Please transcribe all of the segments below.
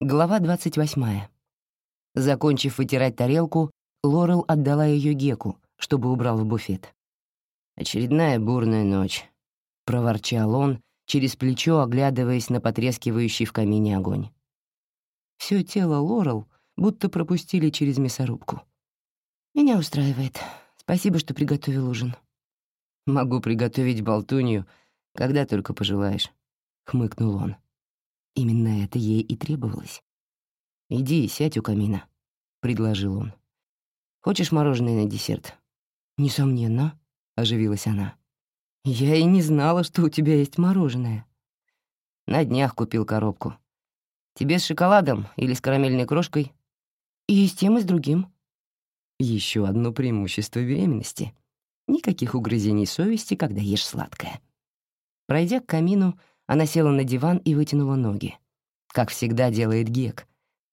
Глава 28. Закончив вытирать тарелку, Лорел отдала ее Геку, чтобы убрал в буфет. «Очередная бурная ночь», — проворчал он, через плечо оглядываясь на потрескивающий в камине огонь. Всё тело Лорел будто пропустили через мясорубку. «Меня устраивает. Спасибо, что приготовил ужин». «Могу приготовить болтунью, когда только пожелаешь», — хмыкнул он. Это ей и требовалось. «Иди, сядь у камина», — предложил он. «Хочешь мороженое на десерт?» «Несомненно», — оживилась она. «Я и не знала, что у тебя есть мороженое». «На днях купил коробку. Тебе с шоколадом или с карамельной крошкой?» «И с тем, и с другим». Еще одно преимущество беременности. Никаких угрызений совести, когда ешь сладкое. Пройдя к камину, она села на диван и вытянула ноги. Как всегда делает Гек.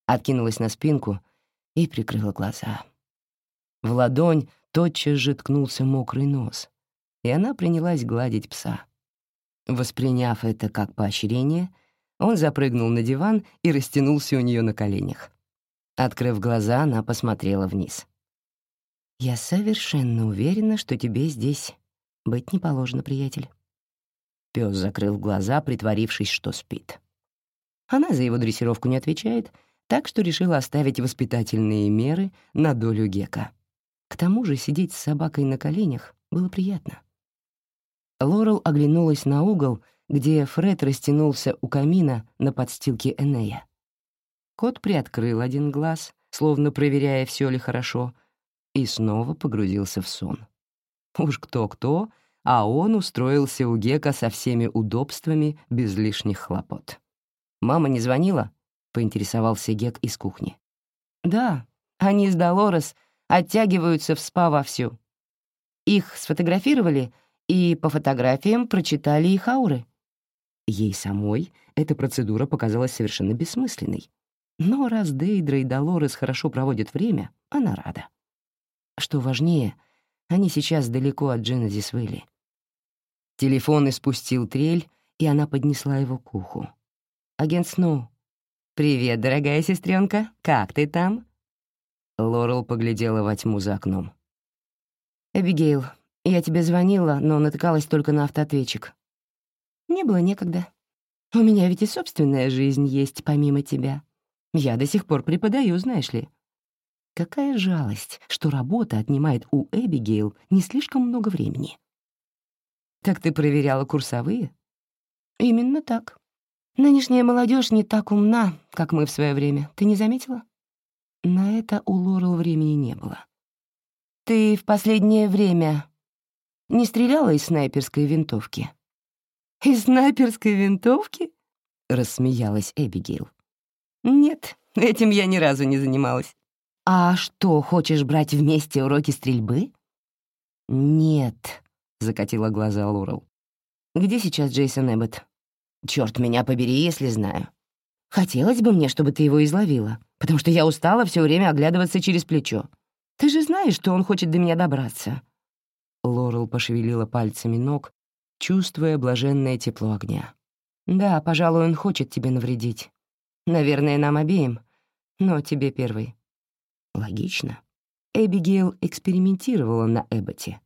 Откинулась на спинку и прикрыла глаза. В ладонь тотчас же ткнулся мокрый нос, и она принялась гладить пса. Восприняв это как поощрение, он запрыгнул на диван и растянулся у нее на коленях. Открыв глаза, она посмотрела вниз. «Я совершенно уверена, что тебе здесь быть не положено, приятель». Пёс закрыл глаза, притворившись, что спит. Она за его дрессировку не отвечает, так что решила оставить воспитательные меры на долю Гека. К тому же сидеть с собакой на коленях было приятно. Лорел оглянулась на угол, где Фред растянулся у камина на подстилке Энея. Кот приоткрыл один глаз, словно проверяя, все ли хорошо, и снова погрузился в сон. Уж кто-кто, а он устроился у Гека со всеми удобствами без лишних хлопот. «Мама не звонила?» — поинтересовался Гек из кухни. «Да, они с Долорес оттягиваются в спа вовсю. Их сфотографировали и по фотографиям прочитали их ауры». Ей самой эта процедура показалась совершенно бессмысленной. Но раз Дейдра и Долорес хорошо проводят время, она рада. Что важнее, они сейчас далеко от Дженезис Вэлли. Телефон испустил трель, и она поднесла его к уху. «Агент Сноу». «Привет, дорогая сестренка, как ты там?» Лорел поглядела во тьму за окном. «Эбигейл, я тебе звонила, но натыкалась только на автоответчик. Не было некогда. У меня ведь и собственная жизнь есть помимо тебя. Я до сих пор преподаю, знаешь ли. Какая жалость, что работа отнимает у Эбигейл не слишком много времени. Так ты проверяла курсовые? Именно так. Нынешняя молодежь не так умна, как мы в свое время. Ты не заметила? На это у Лорел времени не было. Ты в последнее время не стреляла из снайперской винтовки? Из снайперской винтовки? Рассмеялась Эбигейл. Нет, этим я ни разу не занималась. А что, хочешь брать вместе уроки стрельбы? Нет, — закатила глаза Лорел. «Где сейчас Джейсон Эббот?» «Чёрт меня побери, если знаю. Хотелось бы мне, чтобы ты его изловила, потому что я устала все время оглядываться через плечо. Ты же знаешь, что он хочет до меня добраться». Лорел пошевелила пальцами ног, чувствуя блаженное тепло огня. «Да, пожалуй, он хочет тебе навредить. Наверное, нам обеим, но тебе первый». Логично. Эбигейл экспериментировала на Эбботе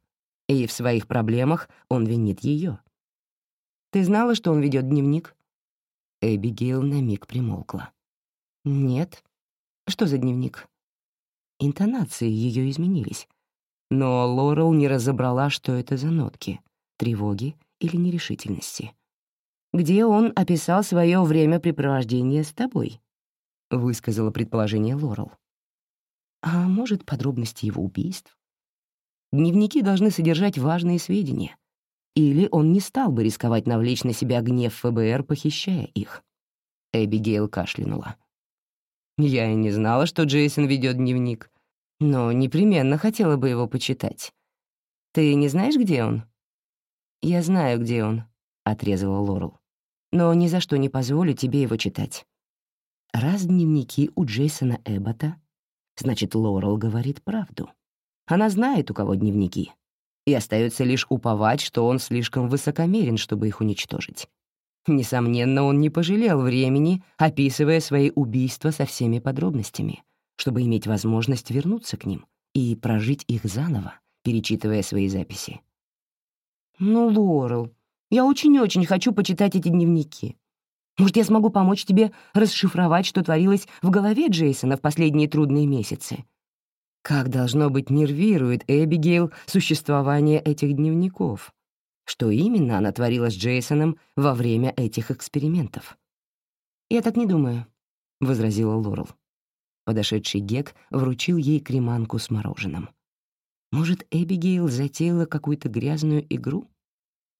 и в своих проблемах он винит ее. «Ты знала, что он ведет дневник?» Эбигейл на миг примолкла. «Нет. Что за дневник?» Интонации ее изменились. Но Лорел не разобрала, что это за нотки — тревоги или нерешительности. «Где он описал свое времяпрепровождение с тобой?» — высказала предположение Лорел. «А может, подробности его убийств? Дневники должны содержать важные сведения, или он не стал бы рисковать навлечь на себя гнев ФБР, похищая их. Эбигейл кашлянула. «Я и не знала, что Джейсон ведет дневник, но непременно хотела бы его почитать. Ты не знаешь, где он?» «Я знаю, где он», — отрезала Лорел. «Но ни за что не позволю тебе его читать. Раз дневники у Джейсона Эббота, значит, Лорел говорит правду». Она знает, у кого дневники, и остается лишь уповать, что он слишком высокомерен, чтобы их уничтожить. Несомненно, он не пожалел времени, описывая свои убийства со всеми подробностями, чтобы иметь возможность вернуться к ним и прожить их заново, перечитывая свои записи. «Ну, Лорел, я очень-очень хочу почитать эти дневники. Может, я смогу помочь тебе расшифровать, что творилось в голове Джейсона в последние трудные месяцы? Как, должно быть, нервирует Эбигейл существование этих дневников? Что именно она творила с Джейсоном во время этих экспериментов? «Я так не думаю», — возразила Лорел. Подошедший Гек вручил ей креманку с мороженым. Может, Эбигейл затеяла какую-то грязную игру?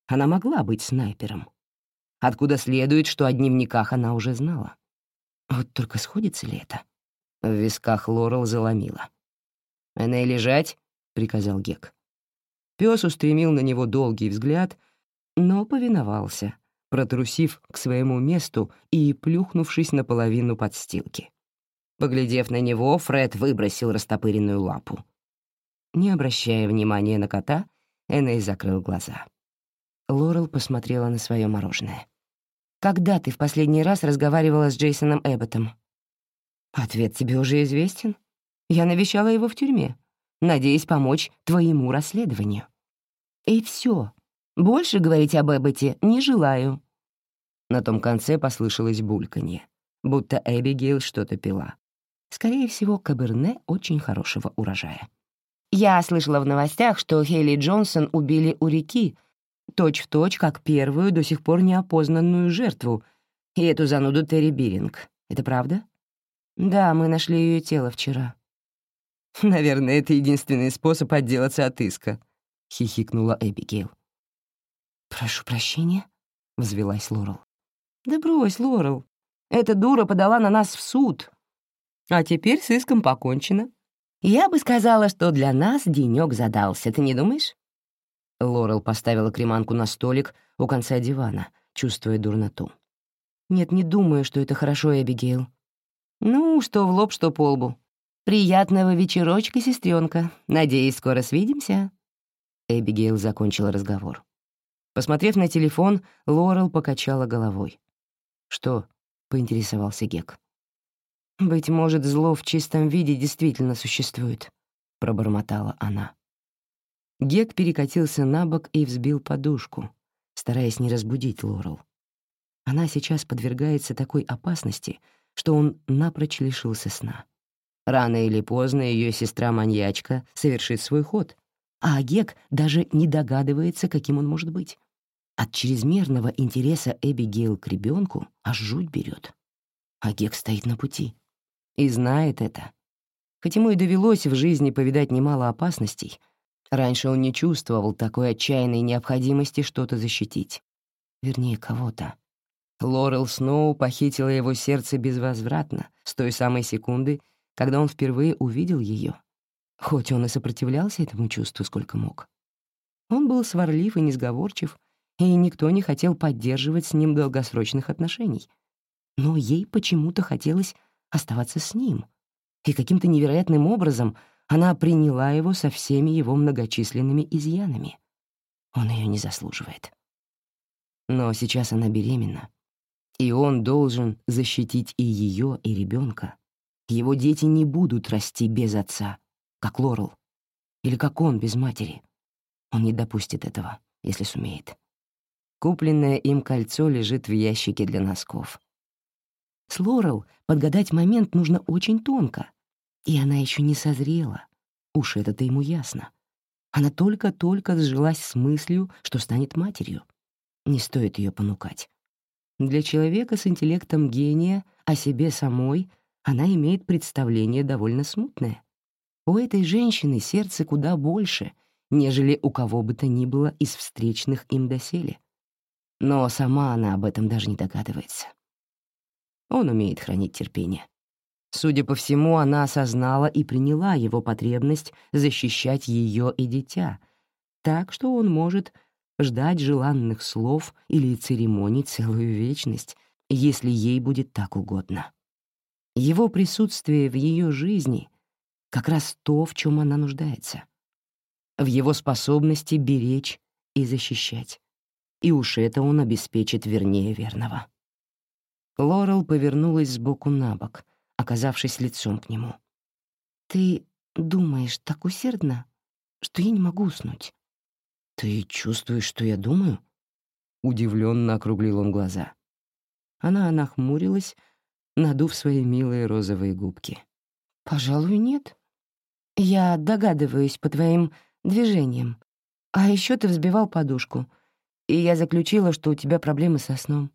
Она могла быть снайпером откуда следует, что о дневниках она уже знала. Вот только сходится ли это? В висках Лорел заломила. «Она и лежать», — приказал Гек. Пёс устремил на него долгий взгляд, но повиновался, протрусив к своему месту и плюхнувшись наполовину подстилки. Поглядев на него, Фред выбросил растопыренную лапу. Не обращая внимания на кота, Эней закрыл глаза. Лорел посмотрела на свое мороженое. «Когда ты в последний раз разговаривала с Джейсоном Эбботом?» «Ответ тебе уже известен. Я навещала его в тюрьме, надеясь помочь твоему расследованию. И все. Больше говорить об Эбботе не желаю». На том конце послышалось бульканье, будто Эбигейл что-то пила. Скорее всего, каберне очень хорошего урожая. «Я слышала в новостях, что Хейли Джонсон убили у реки, точь-в-точь, точь, как первую, до сих пор неопознанную жертву, и эту зануду Терри Биринг. Это правда? Да, мы нашли ее тело вчера. Наверное, это единственный способ отделаться от иска, — хихикнула Эбигейл. «Прошу прощения», — взвелась Лорел. «Да брось, Лорел. Эта дура подала на нас в суд. А теперь с иском покончено. Я бы сказала, что для нас денёк задался, ты не думаешь?» Лорел поставила креманку на столик у конца дивана, чувствуя дурноту. «Нет, не думаю, что это хорошо, Эбигейл. Ну, что в лоб, что по лбу. Приятного вечерочка, сестренка. Надеюсь, скоро свидимся». Эбигейл закончила разговор. Посмотрев на телефон, Лорел покачала головой. «Что?» — поинтересовался Гек. «Быть может, зло в чистом виде действительно существует», — пробормотала она. Гек перекатился на бок и взбил подушку, стараясь не разбудить Лорел. Она сейчас подвергается такой опасности, что он напрочь лишился сна. Рано или поздно ее сестра-маньячка совершит свой ход, а Гек даже не догадывается, каким он может быть. От чрезмерного интереса Эбигейл к ребенку аж жуть берет. А Гек стоит на пути. И знает это. Хоть ему и довелось в жизни повидать немало опасностей, Раньше он не чувствовал такой отчаянной необходимости что-то защитить. Вернее, кого-то. Лорел Сноу похитила его сердце безвозвратно, с той самой секунды, когда он впервые увидел ее. Хоть он и сопротивлялся этому чувству сколько мог. Он был сварлив и несговорчив, и никто не хотел поддерживать с ним долгосрочных отношений. Но ей почему-то хотелось оставаться с ним. И каким-то невероятным образом она приняла его со всеми его многочисленными изъянами. Он ее не заслуживает. Но сейчас она беременна, и он должен защитить и ее, и ребенка. Его дети не будут расти без отца, как Лорел, или как он без матери. Он не допустит этого, если сумеет. Купленное им кольцо лежит в ящике для носков. С Лорел подгадать момент нужно очень тонко, и она еще не созрела. Уж это-то ему ясно. Она только-только сжилась с мыслью, что станет матерью. Не стоит ее понукать. Для человека с интеллектом гения о себе самой она имеет представление довольно смутное. У этой женщины сердце куда больше, нежели у кого бы то ни было из встречных им доселе. Но сама она об этом даже не догадывается. Он умеет хранить терпение. Судя по всему, она осознала и приняла его потребность защищать ее и дитя, так что он может ждать желанных слов или церемоний целую вечность, если ей будет так угодно. Его присутствие в ее жизни — как раз то, в чем она нуждается. В его способности беречь и защищать. и уж это он обеспечит вернее верного. Лорел повернулась сбоку на бок, оказавшись лицом к нему. «Ты думаешь так усердно, что я не могу уснуть?» «Ты чувствуешь, что я думаю?» Удивленно округлил он глаза. Она нахмурилась, надув свои милые розовые губки. «Пожалуй, нет. Я догадываюсь по твоим движениям. А еще ты взбивал подушку, и я заключила, что у тебя проблемы со сном.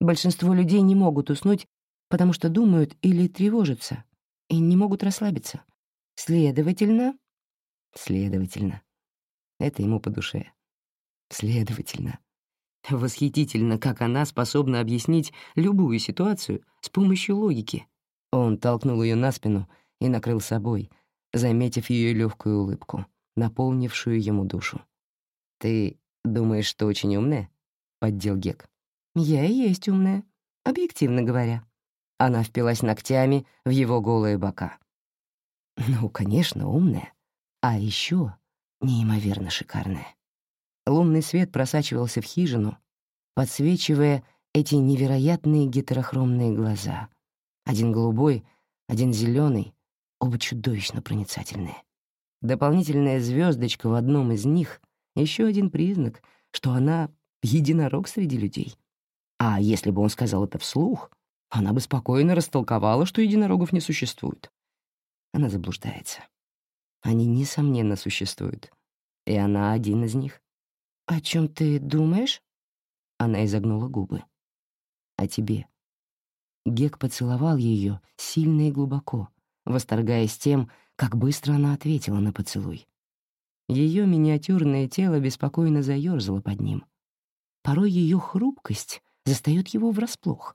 Большинство людей не могут уснуть, потому что думают или тревожатся, и не могут расслабиться. Следовательно... Следовательно. Это ему по душе. Следовательно. Восхитительно, как она способна объяснить любую ситуацию с помощью логики. Он толкнул ее на спину и накрыл собой, заметив ее легкую улыбку, наполнившую ему душу. «Ты думаешь, что очень умная?» — поддел Гек. «Я и есть умная, объективно говоря». Она впилась ногтями в его голые бока. «Ну, конечно, умная. А еще неимоверно шикарная». Лунный свет просачивался в хижину, подсвечивая эти невероятные гетерохромные глаза. Один голубой, один зеленый, оба чудовищно проницательные. Дополнительная звездочка в одном из них — еще один признак, что она единорог среди людей. А если бы он сказал это вслух, она бы спокойно растолковала, что единорогов не существует. Она заблуждается. Они, несомненно, существуют. И она один из них. «О чем ты думаешь?» Она изогнула губы. «О тебе». Гек поцеловал ее сильно и глубоко, восторгаясь тем, как быстро она ответила на поцелуй. Ее миниатюрное тело беспокойно заёрзало под ним. Порой ее хрупкость застаёт его врасплох.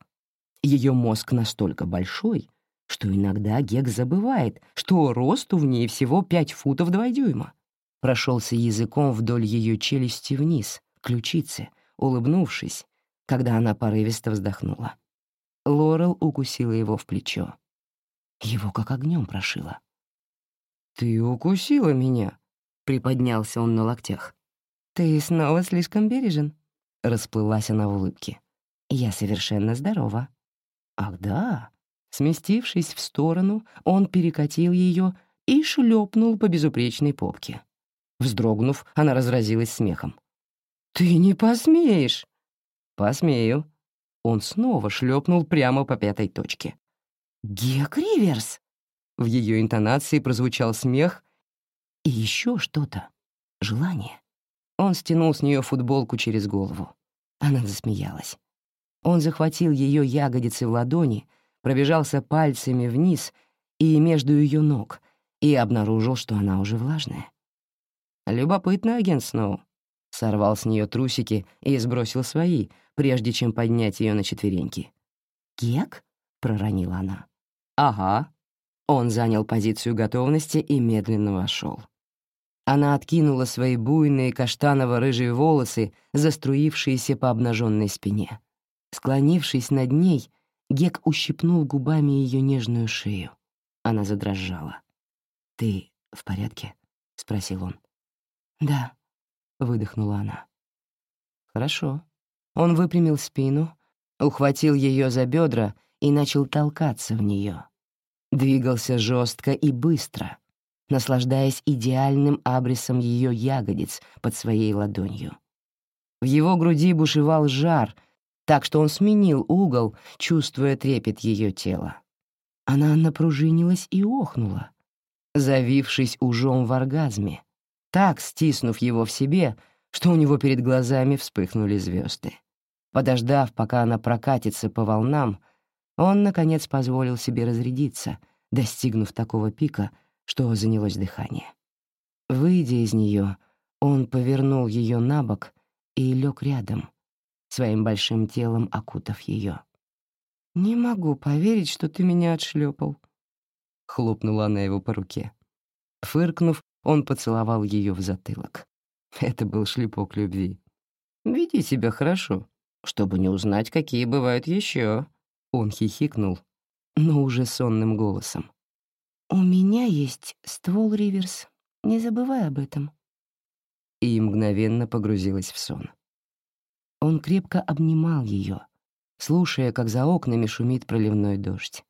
Ее мозг настолько большой, что иногда Гек забывает, что росту в ней всего пять футов два дюйма прошелся языком вдоль ее челюсти вниз, ключицы, улыбнувшись, когда она порывисто вздохнула. Лорел укусила его в плечо. Его как огнем прошило. «Ты укусила меня», — приподнялся он на локтях. «Ты снова слишком бережен», — расплылась она в улыбке. «Я совершенно здорова». «Ах да». Сместившись в сторону, он перекатил ее и шлепнул по безупречной попке. Вздрогнув, она разразилась смехом. «Ты не посмеешь!» «Посмею». Он снова шлепнул прямо по пятой точке. «Гек Риверс!» В ее интонации прозвучал смех и еще что-то. Желание. Он стянул с нее футболку через голову. Она засмеялась. Он захватил ее ягодицы в ладони, пробежался пальцами вниз и между ее ног и обнаружил, что она уже влажная. «Любопытно, агент Сноу». Сорвал с нее трусики и сбросил свои, прежде чем поднять ее на четвереньки. «Кек?» — проронила она. «Ага». Он занял позицию готовности и медленно вошел. Она откинула свои буйные каштаново-рыжие волосы, заструившиеся по обнаженной спине. Склонившись над ней, Гек ущипнул губами ее нежную шею. Она задрожала. «Ты в порядке?» — спросил он. «Да», — выдохнула она. «Хорошо». Он выпрямил спину, ухватил ее за бедра и начал толкаться в нее. Двигался жестко и быстро, наслаждаясь идеальным абрисом ее ягодиц под своей ладонью. В его груди бушевал жар, так что он сменил угол, чувствуя трепет ее тела. Она напружинилась и охнула, завившись ужом в оргазме, так стиснув его в себе, что у него перед глазами вспыхнули звезды. Подождав, пока она прокатится по волнам, он, наконец, позволил себе разрядиться, достигнув такого пика, что занялось дыхание. Выйдя из нее, он повернул ее на бок и лег рядом, своим большим телом окутав ее. «Не могу поверить, что ты меня отшлепал», — хлопнула она его по руке. Фыркнув, он поцеловал ее в затылок. Это был шлепок любви. «Веди себя хорошо, чтобы не узнать, какие бывают еще. Он хихикнул, но уже сонным голосом. «У меня есть ствол Риверс. Не забывай об этом». И мгновенно погрузилась в сон. Он крепко обнимал ее, слушая, как за окнами шумит проливной дождь.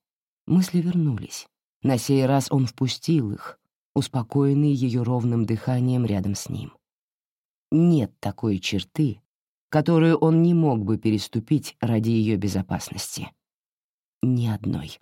Мысли вернулись. На сей раз он впустил их, успокоенный ее ровным дыханием рядом с ним. Нет такой черты, которую он не мог бы переступить ради ее безопасности. Ни одной.